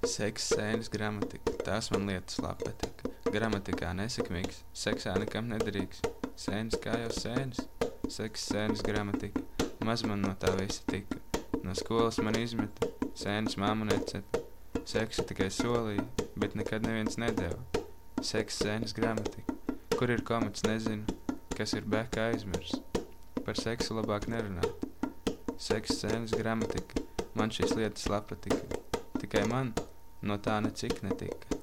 Seks, sēnes, gramatika, tās man lietas labi patika. Gramatikā nesakmīgs, seksā nekam nederīgs. Sēnes kā jau sēnes, seks, sēnes, gramatika. Maz man no tā visa tika. No skolas man izmeta, sēnes māmu neceta. Seksu tikai solīja, bet nekad neviens nedēva. Seks, sēnes, gramatika. Kur ir komats, nezinu, kas ir beka aizmirs. Par seksu labāk nerunāt. Seks, sēnes, gramatika. Man šīs lietas lapa tika. Tikai man no tā necik netika.